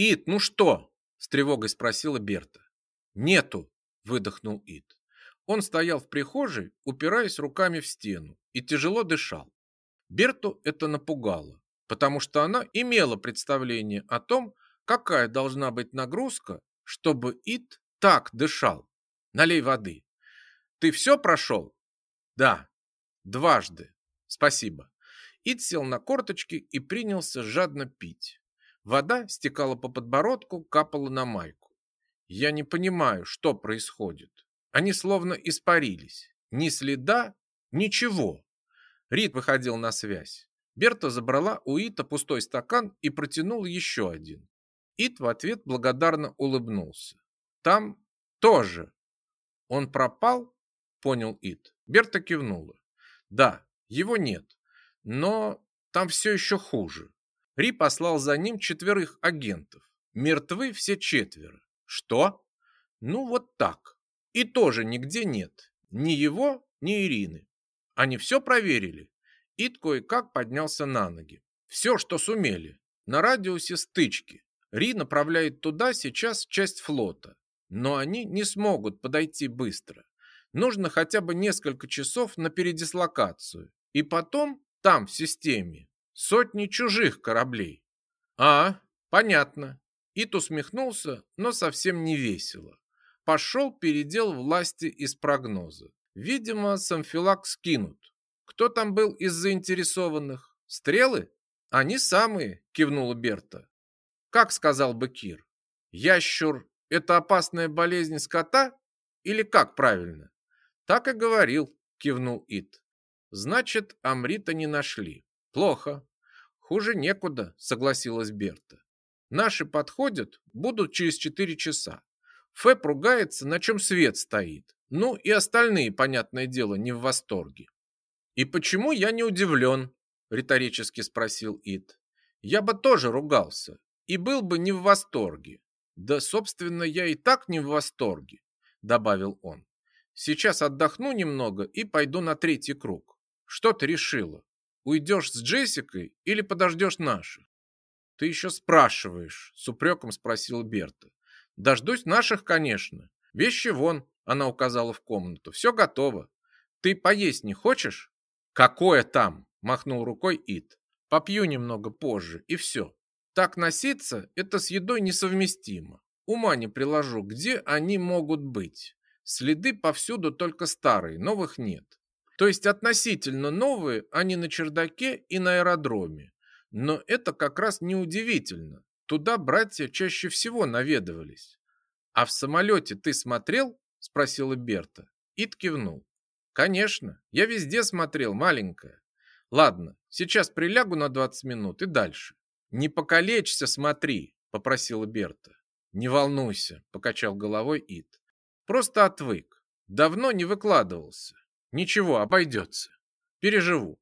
Ит, ну что? С тревогой спросила Берта. Нету, выдохнул Ит. Он стоял в прихожей, упираясь руками в стену, и тяжело дышал. Берту это напугало, потому что она имела представление о том, какая должна быть нагрузка, чтобы Ит так дышал. Налей воды. Ты все прошел? Да. Дважды. Спасибо. Ит сел на корточки и принялся жадно пить. Вода стекала по подбородку, капала на майку. Я не понимаю, что происходит. Они словно испарились. Ни следа, ничего. Рит выходил на связь. Берта забрала у Ита пустой стакан и протянула еще один. Ит в ответ благодарно улыбнулся. Там тоже. Он пропал? Понял Ит. Берта кивнула. Да, его нет. Но там все еще хуже. Ри послал за ним четверых агентов. Мертвы все четверо. Что? Ну вот так. И тоже нигде нет. Ни его, ни Ирины. Они все проверили. Ит кое-как поднялся на ноги. Все, что сумели. На радиусе стычки. Ри направляет туда сейчас часть флота. Но они не смогут подойти быстро. Нужно хотя бы несколько часов на передислокацию. И потом, там, в системе, сотни чужих кораблей. А, понятно. Ит усмехнулся, но совсем не весело. Пошел передел власти из прогноза. Видимо, самфилак скинут. Кто там был из заинтересованных? Стрелы? Они самые, кивнула Берта. Как сказал бы Кир? Ящур – это опасная болезнь скота? Или как правильно? Так и говорил, кивнул Ит. Значит, Амрита не нашли. Плохо. Хуже некуда, согласилась Берта. Наши подходят, будут через четыре часа. Фэп ругается, на чем свет стоит. Ну и остальные, понятное дело, не в восторге. «И почему я не удивлен?» – риторически спросил Ит. «Я бы тоже ругался и был бы не в восторге. Да, собственно, я и так не в восторге», – добавил он. «Сейчас отдохну немного и пойду на третий круг. Что ты решила? Уйдешь с Джессикой или подождешь наших? Ты еще спрашиваешь, с упреком спросил Берта. Дождусь наших, конечно. Вещи вон, она указала в комнату. Все готово. Ты поесть не хочешь? Какое там? Махнул рукой Ит. Попью немного позже, и все. Так носиться – это с едой несовместимо. Ума не приложу, где они могут быть. Следы повсюду только старые, новых нет. То есть относительно новые они на чердаке и на аэродроме. Но это как раз неудивительно. Туда братья чаще всего наведывались. «А в самолете ты смотрел?» – спросила Берта. Ит кивнул. «Конечно, я везде смотрел, маленькая. Ладно, сейчас прилягу на 20 минут и дальше. Не покалечься, смотри», – попросила Берта. «Не волнуйся», – покачал головой Ит. «Просто отвык. Давно не выкладывался. Ничего, обойдется. Переживу.